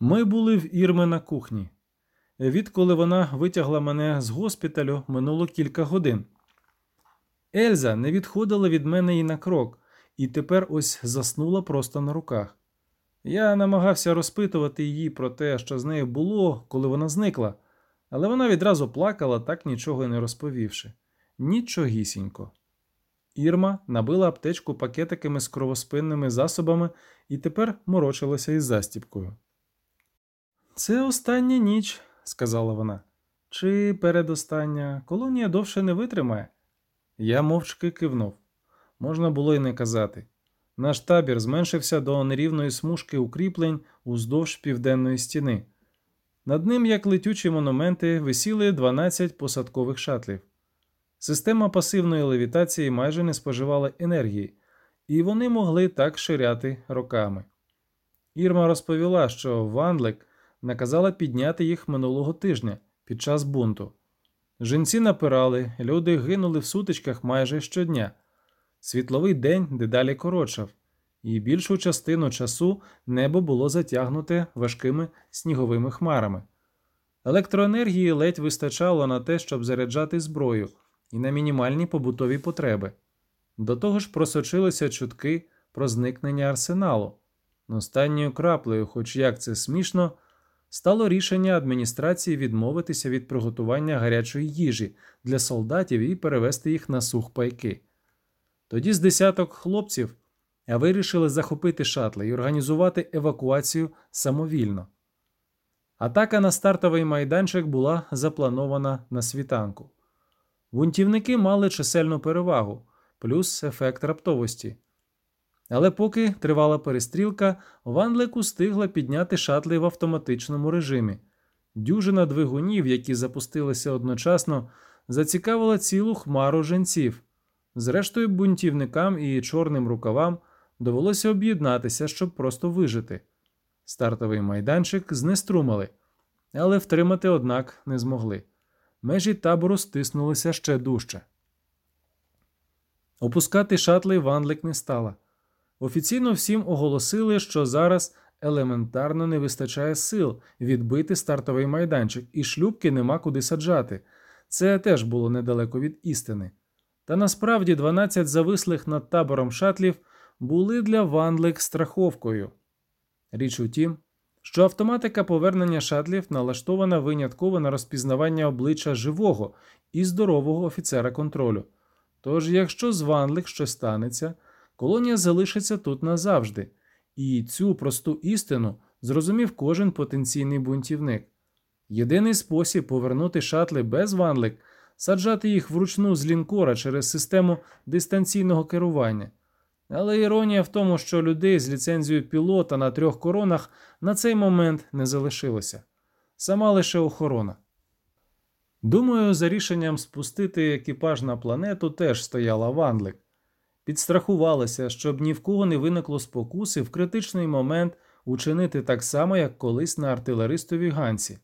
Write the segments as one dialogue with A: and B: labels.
A: Ми були в Ірми на кухні. Відколи вона витягла мене з госпіталю, минуло кілька годин. Ельза не відходила від мене і на крок, і тепер ось заснула просто на руках. Я намагався розпитувати її про те, що з нею було, коли вона зникла, але вона відразу плакала, так нічого не розповівши. Нічогісінько. Ірма набила аптечку пакетиками з кровоспинними засобами і тепер морочилася із застіпкою. Це остання ніч, сказала вона. Чи передостання колонія довше не витримає? Я мовчки кивнув. Можна було й не казати. Наш табір зменшився до нерівної смужки укріплень уздовж південної стіни. Над ним, як летючі монументи, висіли 12 посадкових шатлів. Система пасивної левітації майже не споживала енергії, і вони могли так ширяти роками. Ірма розповіла, що Ванлек наказала підняти їх минулого тижня під час бунту. Жінці напирали, люди гинули в сутичках майже щодня. Світловий день дедалі коротшав, і більшу частину часу небо було затягнуте важкими сніговими хмарами. Електроенергії ледь вистачало на те, щоб заряджати зброю і на мінімальні побутові потреби. До того ж просочилися чутки про зникнення арсеналу. Останньою краплею, хоч як це смішно, стало рішення адміністрації відмовитися від приготування гарячої їжі для солдатів і перевести їх на сухпайки. Тоді з десяток хлопців вирішили захопити шатли і організувати евакуацію самовільно. Атака на стартовий майданчик була запланована на світанку. Бунтівники мали чисельну перевагу, плюс ефект раптовості. Але поки тривала перестрілка, Ванлик устигла підняти шатли в автоматичному режимі. Дюжина двигунів, які запустилися одночасно, зацікавила цілу хмару женців. Зрештою, бунтівникам і чорним рукавам довелося об'єднатися, щоб просто вижити. Стартовий майданчик знеструмили, але втримати, однак, не змогли. Межі табору стиснулися ще дужче. Опускати шатли Ванлик не стала. Офіційно всім оголосили, що зараз елементарно не вистачає сил відбити стартовий майданчик, і шлюбки нема куди саджати. Це теж було недалеко від істини. Та насправді 12 завислих над табором шатлів були для Ванлик страховкою. Річ у тім, що автоматика повернення шатлів налаштована винятково на розпізнавання обличчя живого і здорового офіцера контролю. Тож, якщо з Ванлик щось станеться, колонія залишиться тут назавжди, і цю просту істину зрозумів кожен потенційний бунтівник. Єдиний спосіб повернути шатли без Ванлик саджати їх вручну з лінкора через систему дистанційного керування. Але іронія в тому, що людей з ліцензією пілота на трьох коронах на цей момент не залишилося. Сама лише охорона. Думаю, за рішенням спустити екіпаж на планету теж стояла Ванлик. Підстрахувалася, щоб ні в кого не виникло спокуси в критичний момент учинити так само, як колись на артилеристовій ганці.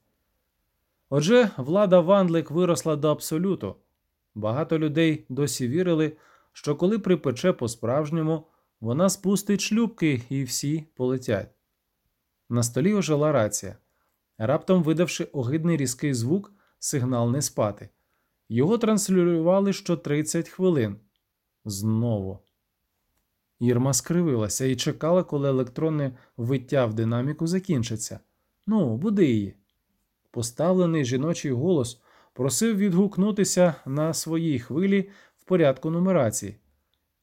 A: Отже, влада Ванлик виросла до абсолюту. Багато людей досі вірили, що коли припече по-справжньому, вона спустить шлюбки і всі полетять. На столі ожила рація, раптом видавши огидний різкий звук, сигнал не спати. Його транслювали що 30 хвилин. Знову. Ірма скривилася і чекала, коли електронне виття в динаміку закінчиться. Ну, буди її. Поставлений жіночий голос просив відгукнутися на своїй хвилі в порядку нумерації.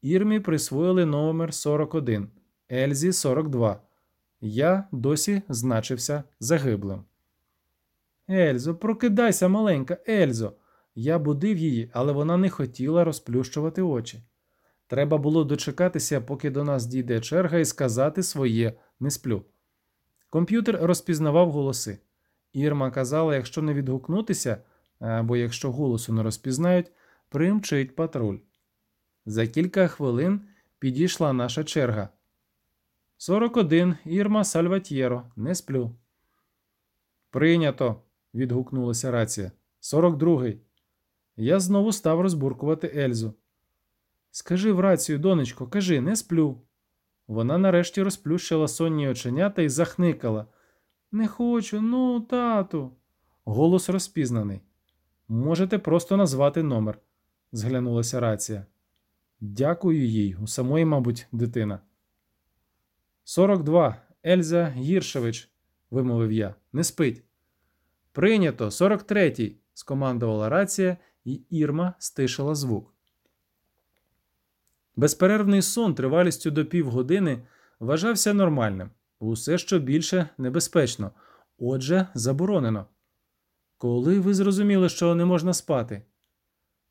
A: Ірмі присвоїли номер 41, Ельзі 42. Я досі значився загиблим. Ельзо, прокидайся, маленька, Ельзо. Я будив її, але вона не хотіла розплющувати очі. Треба було дочекатися, поки до нас дійде черга, і сказати своє не сплю. Комп'ютер розпізнавав голоси. Ірма казала, якщо не відгукнутися, або якщо голосу не розпізнають, примчить патруль. За кілька хвилин підійшла наша черга. 41 Ірма Сальватьєро, не сплю. Прийнято. відгукнулася рація. 42-й. Я знову став розбуркувати Ельзу. Скажи в рацію, донечко, кажи, не сплю. Вона нарешті розплющила сонні оченята і захникала. Не хочу, ну, тату. Голос розпізнаний. Можете просто назвати номер, зглянулася рація. Дякую їй, у самої, мабуть, дитина. 42. Ельза Гіршевич, вимовив я. Не спить. Прийнято, 43-й, скомандувала рація, і Ірма стишила звук. Безперервний сон тривалістю до півгодини вважався нормальним. Усе, що більше небезпечно, отже, заборонено. Коли ви зрозуміли, що не можна спати?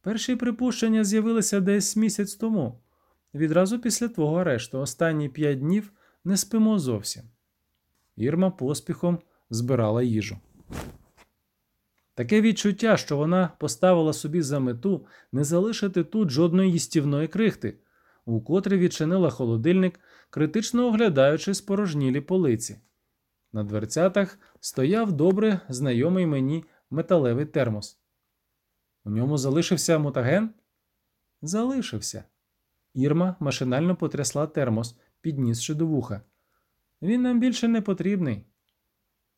A: Перші припущення з'явилися десь місяць тому. Відразу після твого арешту останні п'ять днів не спимо зовсім. Ірма поспіхом збирала їжу. Таке відчуття, що вона поставила собі за мету не залишити тут жодної їстівної крихти, укотре відчинила холодильник, критично оглядаючи спорожнілі полиці. На дверцятах стояв добре знайомий мені металевий термос. У ньому залишився мутаген? Залишився. Ірма машинально потрясла термос, піднісши до вуха. Він нам більше не потрібний.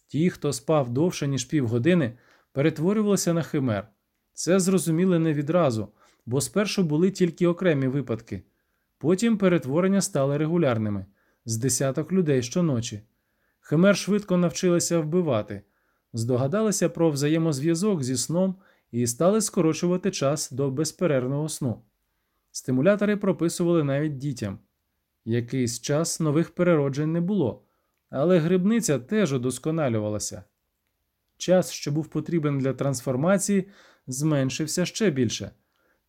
A: Ті, хто спав довше, ніж півгодини, перетворювалися на химер. Це зрозуміли не відразу, бо спершу були тільки окремі випадки. Потім перетворення стали регулярними з десяток людей щоночі. Химер швидко навчилися вбивати, здогадалися про взаємозв'язок зі сном і стали скорочувати час до безперервного сну. Стимулятори прописували навіть дітям. Якийсь час нових перероджень не було, але грибниця теж удосконалювалася. Час, що був потрібен для трансформації, зменшився ще більше.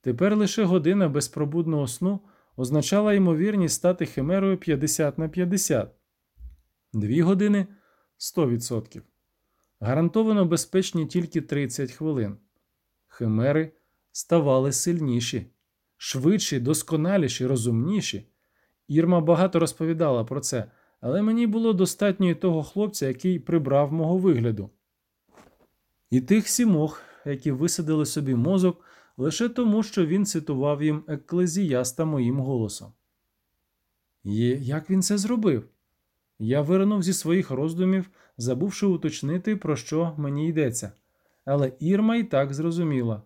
A: Тепер лише година безпробудного сну означала ймовірність стати химерою 50 на 50. Дві години 100%. Гарантовано безпечні тільки 30 хвилин. Химери ставали сильніші, швидші, досконаліші, розумніші. Ірма багато розповідала про це, але мені було достатньо і того хлопця, який прибрав мого вигляду. І тих сімох, які висадили собі мозок лише тому, що він цитував їм еклезіаста моїм голосом. І як він це зробив? Я виринув зі своїх роздумів, забувши уточнити, про що мені йдеться. Але Ірма і так зрозуміла.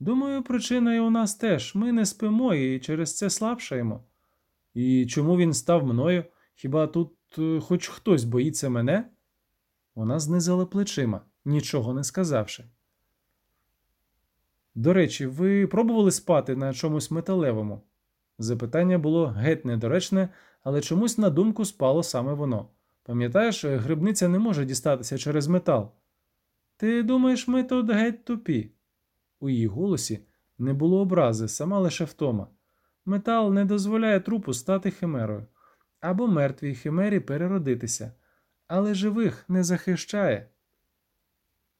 A: Думаю, причина і у нас теж ми не спимо і через це слабшаємо. І чому він став мною? Хіба тут е, хоч хтось боїться мене? Вона знизила плечима, нічого не сказавши. До речі, ви пробували спати на чомусь металевому? Запитання було геть недоречне, але чомусь на думку спало саме воно. Пам'ятаєш, грибниця не може дістатися через метал. Ти думаєш, ми тут геть тупі? У її голосі не було образи, сама лише втома. Метал не дозволяє трупу стати химерою або мертвій химері переродитися, але живих не захищає.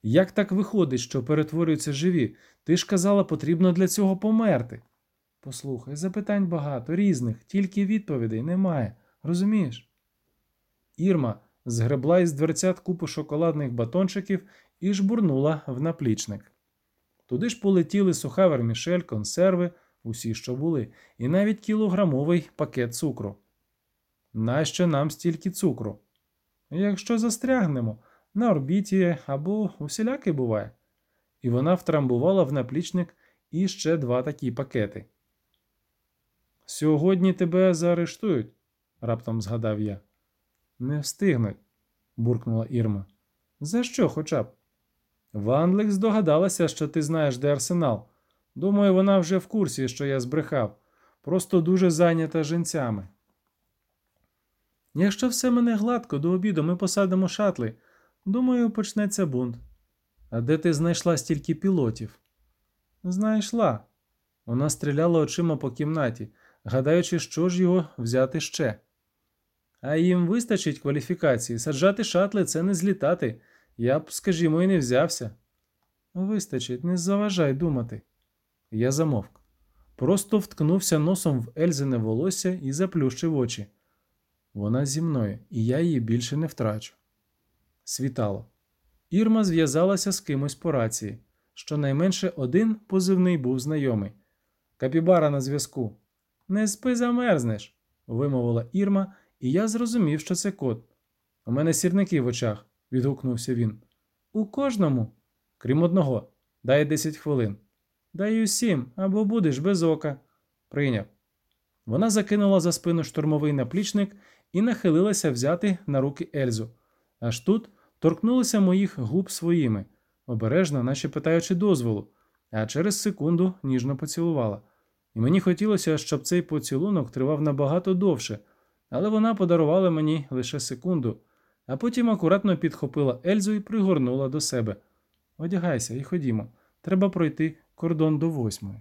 A: Як так виходить, що перетворюються живі? Ти ж казала, потрібно для цього померти. Послухай, запитань багато, різних, тільки відповідей немає. Розумієш? Ірма згребла із дверцят купу шоколадних батончиків і жбурнула в наплічник. Туди ж полетіли суха вермішель, консерви, усі, що були, і навіть кілограмовий пакет цукру. Нащо нам стільки цукру? Якщо застрягнемо, на орбіті або усіляки буває. І вона втрамбувала в наплічник іще два такі пакети. Сьогодні тебе заарештують, раптом згадав я. Не встигнуть, буркнула Ірма. За що хоча б? Ванлик здогадалася, що ти знаєш, де арсенал. Думаю, вона вже в курсі, що я збрехав, просто дуже зайнята жінцями. Якщо все мене гладко до обіду ми посадимо шатли, думаю, почнеться бунт. А де ти знайшла стільки пілотів? Знайшла. Вона стріляла очима по кімнаті, гадаючи, що ж його взяти ще. А їм вистачить кваліфікації. Саджати шатли це не злітати. Я б, скажімо, і не взявся. Вистачить, не заважай думати. Я замовк. Просто вткнувся носом в Ельзине волосся і заплющив очі. Вона зі мною, і я її більше не втрачу. Світало. Ірма зв'язалася з кимось по рації. Щонайменше один позивний був знайомий. Капібара на зв'язку. Не спи замерзнеш, вимовила Ірма, і я зрозумів, що це кот. У мене сірники в очах, відгукнувся він. У кожному, крім одного, дай 10 хвилин. Даю сім, або будеш без ока. Прийняв. Вона закинула за спину штурмовий наплічник і нахилилася взяти на руки Ельзу. Аж тут торкнулися моїх губ своїми, обережно, наче питаючи дозволу, а через секунду ніжно поцілувала. І мені хотілося, щоб цей поцілунок тривав набагато довше, але вона подарувала мені лише секунду, а потім акуратно підхопила Ельзу і пригорнула до себе. Одягайся і ходімо. Треба пройти кордон до восьмої.